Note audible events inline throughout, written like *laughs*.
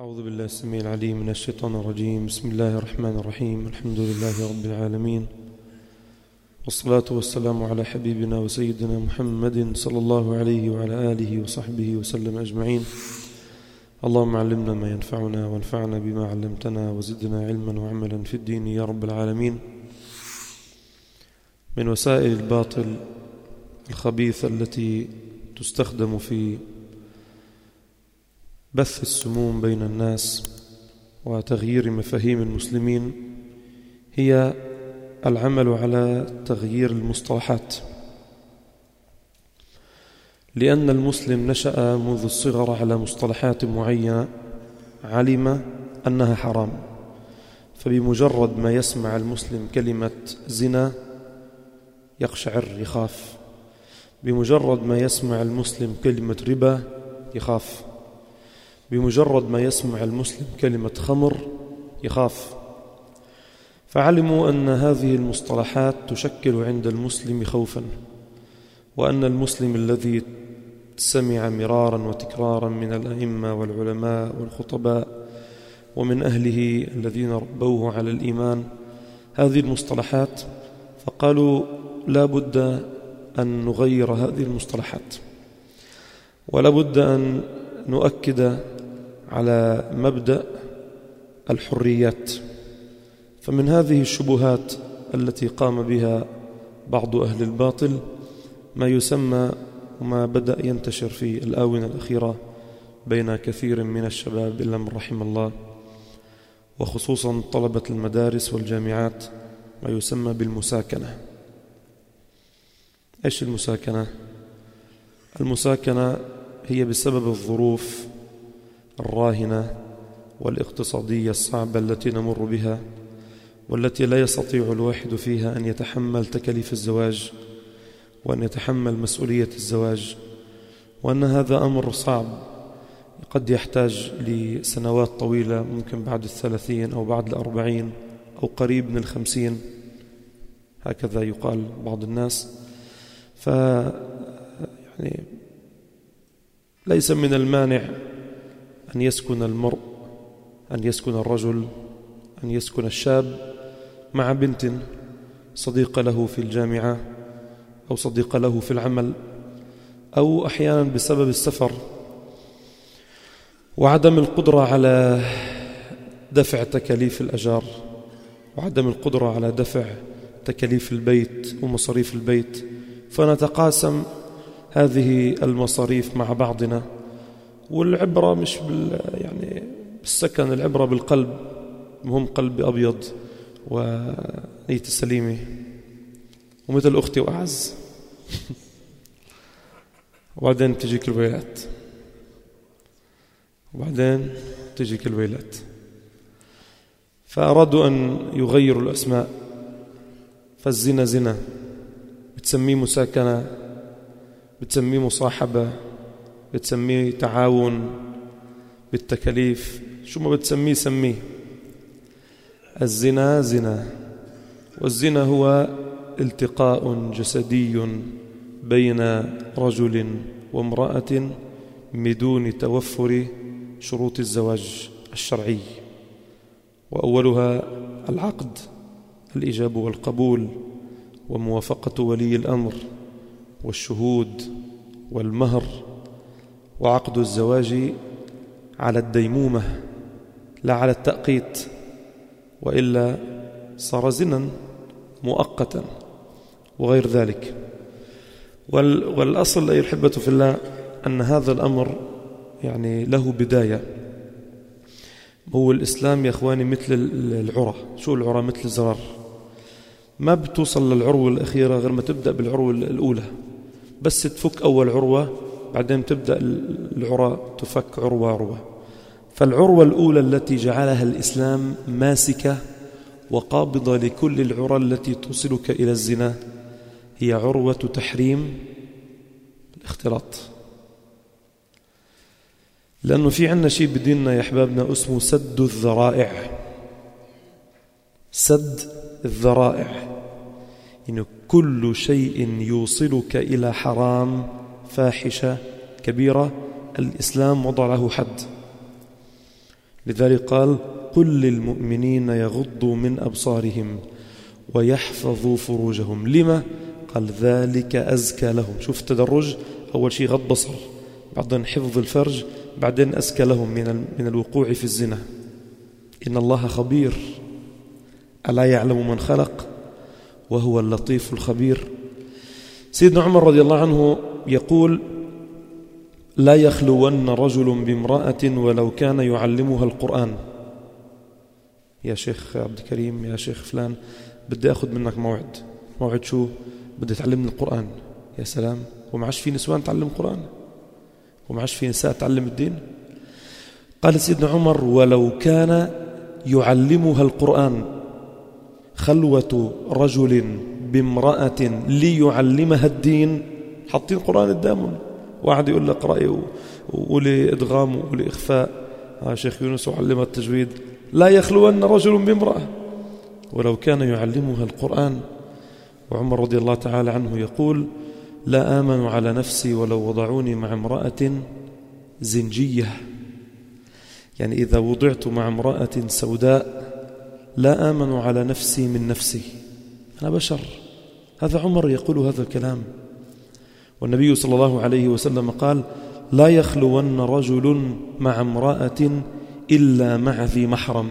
أعوذ بالله السميع العليم من الشيطان الرجيم. بسم الله الرحمن الرحيم. الحمد لله رب العالمين. والصلاة والسلام على حبيبنا وسيدنا محمد صلى الله عليه وعلى آله وصحبه وسلم أجمعين. اللهم علمنا ما ينفعنا وانفعنا بما علمتنا وزدنا علما وعملا في الدين يا رب العالمين. من وسائل الباطل الخبيثة التي تستخدم في بث السموم بين الناس وتغيير مفاهيم المسلمين هي العمل على تغيير المصطلحات. لأن المسلم نشأ منذ الصغر على مصطلحات معينة علم أنها حرام. فبمجرد ما يسمع المسلم كلمة زنا يقشعر يخاف. بمجرد ما يسمع المسلم كلمة ربا يخاف. بمجرد ما يسمع المسلم كلمة خمر يخاف. فعلموا أن هذه المصطلحات تشكل عند المسلم خوفا وأن المسلم الذي سمع مرارا وتكرارا من الأئمة والعلماء والخطباء ومن أهله الذين ربوه على الإيمان هذه المصطلحات فقالوا لا بد أن نغير هذه المصطلحات ولا بد أن نؤكد على مبدأ الحريات فمن هذه الشبهات التي قام بها بعض أهل الباطل ما يسمى وما بدأ ينتشر في الآونة الأخيرة بين كثير من الشباب إلا من رحم الله وخصوصا طلبة المدارس والجامعات ما يسمى بالمساكنة إيش المساكنة؟ المساكنة هي بسبب الظروف الراهنة والاقتصادية الصعبة التي نمر بها والتي لا يستطيع الواحد فيها أن يتحمل تكاليف الزواج وأن يتحمل مسؤولية الزواج وأن هذا أمر صعب قد يحتاج لسنوات طويلة ممكن بعد الثلاثين أو بعد الأربعين أو قريب من الخمسين هكذا يقال بعض الناس. ف يعني ليس من المانع أن يسكن المرء أن يسكن الرجل أن يسكن الشاب مع بنت صديقة له في الجامعة أو صديقة له في العمل أو أحيانا بسبب السفر. وعدم القدرة على دفع تكاليف الأجار وعدم القدرة على دفع تكاليف البيت ومصاريف البيت. فنتقاسم هذه المصاريف مع بعضنا والعبرة مش بال يعني بالسكن العبرة بالقلب. مهم قلبي أبيض ونيتي سليمة ومثل أختي وأعز. *laughs* وبعدين تجيك الويلات. وبعدين تجيك الويلات. فأرادوا أن يغيروا الأسماء. فالزنا زنا. بتسميه مساكنة. بتسميه مصاحبة. بتسميه تعاون بالتكاليف. شو ما بتسميه سميه. الزنا زنا والزنا هو التقاء جسدي بين رجل وامرأة بدون توفر شروط الزواج الشرعي. وأولها العقد الإجاب والقبول وموافقة ولي الأمر والشهود والمهر. وعقد الزواج على الديمومة لا على التأقيت وإلا صار زنا مؤقتا وغير ذلك. والأصل أيها الحبة في الله أن هذا الأمر يعني له بداية. هو الإسلام يا أخواني مثل العرى. شو العرى؟ مثل الزرار. ما بتوصل للعروة الأخيرة غير ما تبدأ بالعروة الأولى. بس تفك أول عروة بعدين تبدأ العروة تفك عروة عروة. فالعروة الأولى التي جعلها الإسلام ماسكة وقابضة لكل العرى التي توصلك إلى الزنا هي عروة تحريم الاختلاط. لأنه في عنا شيء بديننا يا أحبابنا اسمه سد الذرائع. سد الذرائع. إنه كل شيء يوصلك إلى حرام فاحشة كبيرة الإسلام وضع له حد. لذلك قال قل للمؤمنين يغضوا من أبصارهم ويحفظوا فروجهم. لما؟ قال ذلك أزكى لهم. شوف التدرج أول شيء غض بصر بعدين حفظ الفرج بعدين أزكى لهم من من الوقوع في الزنا. إن الله خبير. ألا يعلم من خلق؟ وهو اللطيف الخبير. سيدنا عمر رضي الله عنه يقول لا يخلون رجل بامرأة ولو كان يعلمها القرآن. يا شيخ عبد الكريم يا شيخ فلان بدي أخذ منك موعد. موعد شو؟ بدي تعلمني القرآن. يا سلام. وما عادش في نسوان تعلم القرآن وما عادش في نساء تعلم الدين؟ قال سيدنا عمر ولو كان يعلمها القرآن خلوة رجل بامرأة ليعلمها الدين حاطين القرآن قدامهم. واحد يقول لك رأي وقولي إدغام وقولي إخفاء. ها شيخ يونس وعلمها التجويد. لا يخلون رجل بامرأة. ولو كان يعلمها القرآن. وعمر رضي الله تعالى عنه يقول لا آمن على نفسي ولو وضعوني مع امرأة زنجية. يعني إذا وضعت مع امرأة سوداء لا آمن على نفسي من نفسي. أنا بشر. هذا عمر يقول هذا الكلام. والنبي صلى الله عليه وسلم قال لا يخلون رجل مع امرأة إلا مع ذي محرم.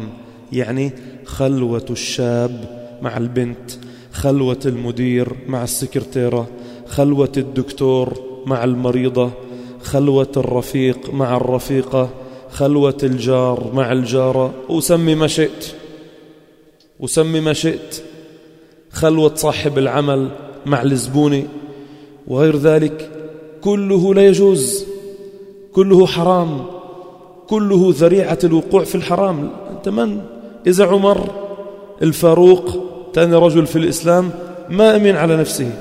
يعني خلوة الشاب مع البنت خلوة المدير مع السكرتيرة خلوة الدكتور مع المريضة خلوة الرفيق مع الرفيقة خلوة الجار مع الجارة. وسمي ما شئت وسمي ما شئت. خلوة صاحب العمل مع الزبون وغير ذلك كله لا يجوز كله حرام كله ذريعة الوقوع في الحرام. أنت من؟ إذا عمر الفاروق ثاني رجل في الإسلام ما أمين على نفسه؟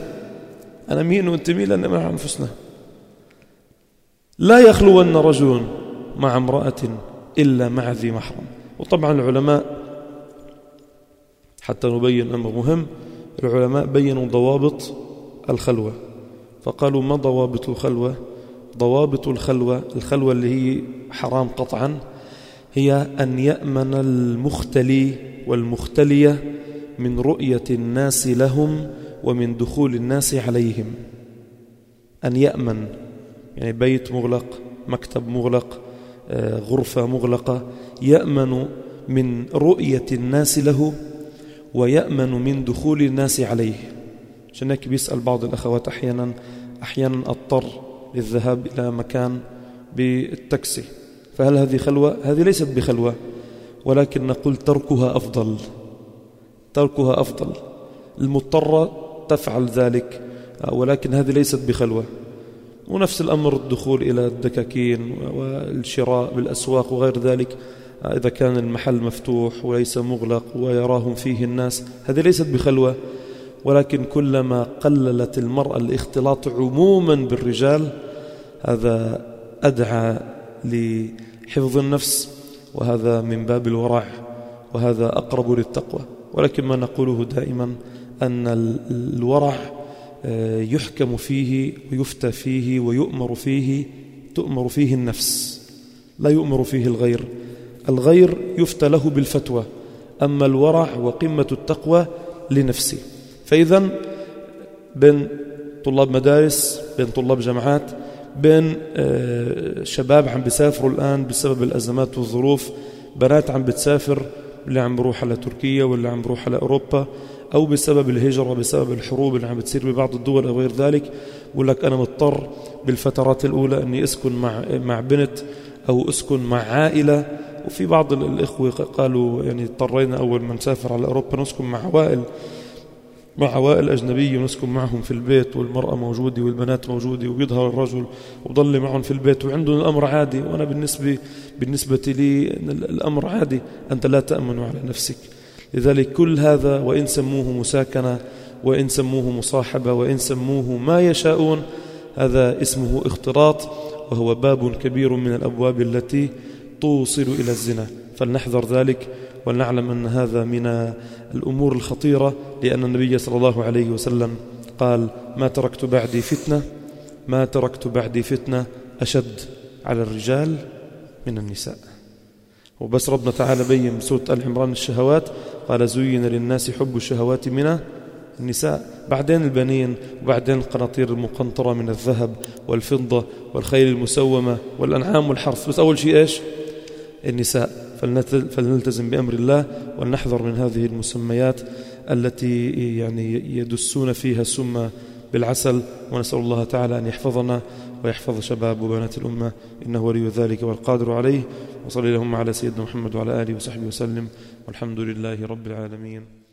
أنا مين وأنت مين؟ لأن مع أنفسنا. لا يخلون رجل مع امرأة إلا مع ذي محرم. وطبعا العلماء حتى نبين أمر مهم العلماء بينوا ضوابط الخلوة. فقالوا ما ضوابط الخلوة؟ ضوابط الخلوة الخلوة اللي هي حرام قطعا هي أن يأمن المختلي والمختلية من رؤية الناس لهم ومن دخول الناس عليهم. أن يأمن يعني بيت مغلق مكتب مغلق آه، غرفة مغلقة يأمن من رؤية الناس له ويأمن من دخول الناس عليه. عشان هيك بيسأل بعض الأخوات أحيانا أحيانا أضطر للذهاب إلى مكان بالتاكسي. فهل هذه خلوة؟ هذه ليست بخلوة ولكن نقول تركها أفضل. تركها أفضل. المضطرة تفعل ذلك ولكن هذه ليست بخلوة. ونفس الأمر الدخول إلى الدكاكين والشراء بالأسواق وغير ذلك إذا كان المحل مفتوح وليس مغلق ويراهم فيه الناس هذه ليست بخلوة. ولكن كلما قللت المرأة الاختلاط عموما بالرجال هذا أدعى لحفظ النفس وهذا من باب الورع وهذا أقرب للتقوى. ولكن ما نقوله دائما أن الورع آه، يحكم فيه ويفتى فيه ويؤمر فيه تؤمر فيه النفس لا يؤمر فيه الغير. الغير يفتى له بالفتوى أما الورع وقمة التقوى لنفسه. فإذا بين طلاب مدارس بين طلاب جامعات بين آه، شباب عم بيسافروا الآن بسبب الأزمات والظروف بنات عم بتسافر اللي عم بروح على تركيا واللي عم بروح على أوروبا أو بسبب الهجرة بسبب الحروب اللي عم بتصير ببعض الدول أو غير ذلك بقول لك أنا مضطر بالفترات الأولى أني أسكن مع, مع بنت أو أسكن مع عائلة. وفي بعض الإخوة قالوا يعني اضطرينا أول ما نسافر على أوروبا نسكن مع عوائل. مع عوائل أجنبية ونسكن معهم في البيت والمرأة موجودة والبنات موجودة وبيظهر الرجل وبضل معهم في البيت وعندهم الأمر عادي وأنا بالنسبة بالنسبة لي الأمر عادي. أنت لا تأمن على نفسك. لذلك كل هذا وإن سموه مساكنة وإن سموه مصاحبة وإن سموه ما يشاءون هذا اسمه اختلاط وهو باب كبير من الأبواب التي توصل إلى الزنا. فلنحذر ذلك. ولنعلم أن هذا من الأمور الخطيرة لأن النبي صلى الله عليه وسلم قال ما تركت بعدي فتنة ما تركت بعدي فتنة أشد على الرجال من النساء. وبس ربنا تعالى بين بسورة آل عمران الشهوات قال زين للناس حب الشهوات من النساء. بعدين البنين وبعدين القناطير المقنطرة من الذهب والفضة والخيل المسومة والأنعام والحرث. بس أول شيء إيش؟ النساء. فلنلتزم بأمر الله ولنحذر من هذه المسميات التي يعني يدسون فيها السم بالعسل. ونسأل الله تعالى أن يحفظنا ويحفظ شباب وبنات الأمة. إنه ولي ذلك والقادر عليه. وصلي اللهم على سيدنا محمد وعلى آله وصحبه وسلم. والحمد لله رب العالمين.